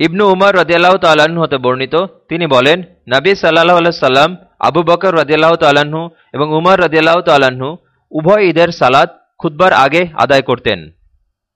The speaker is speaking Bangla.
ইবনু উমর রদিয়াল্লাহ তাল্লাহ্ন হতে বর্ণিত। তিনি বলেন, নাবী সাল্লাহ আল্লাহ আবু বকর রদিয়াল্লাহ তাল্লাহ্ন এবং উমর রদিয়াল্লাহ তাল্লাহ্ন উভয় ঈদের সালাদ খুদ্বার আগে আদায় করতেন।